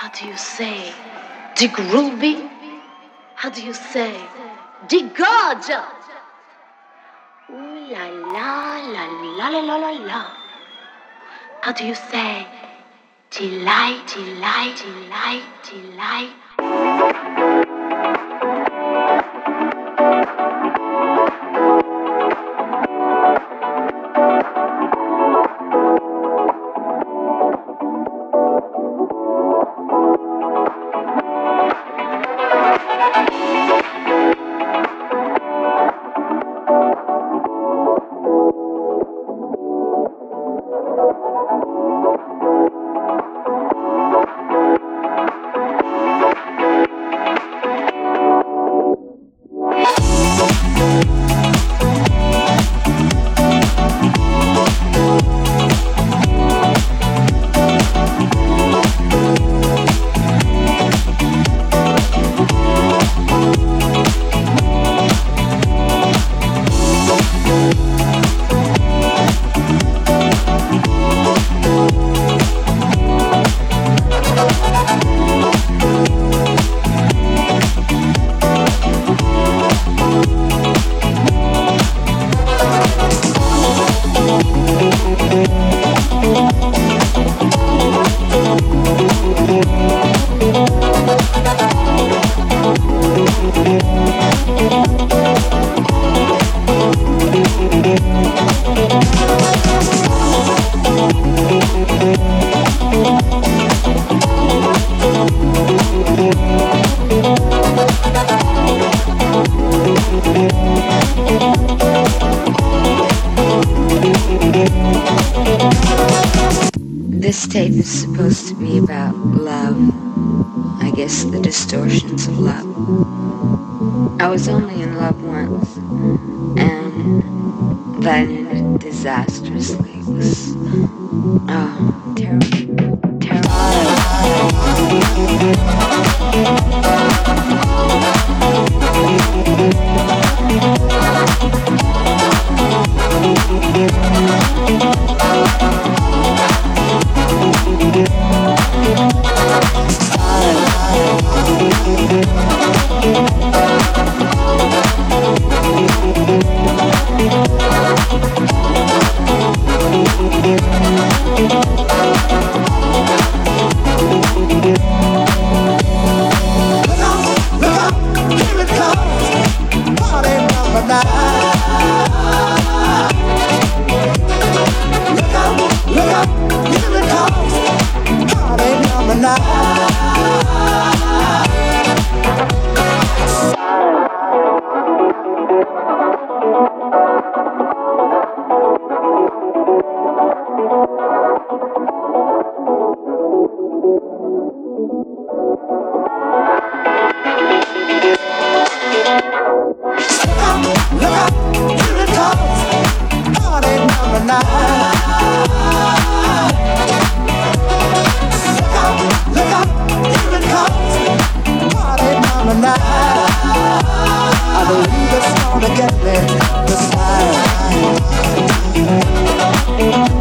How do you say? The groovy? How do you say? The gorgeous? Ooh la la la la la la la la. How do you say? Delight, delight, delight, delight. This tape is supposed to be about love. I guess the distortions of love. I was only in love once, and that ended disastrously. It was, oh, I believe it's gonna get me the time.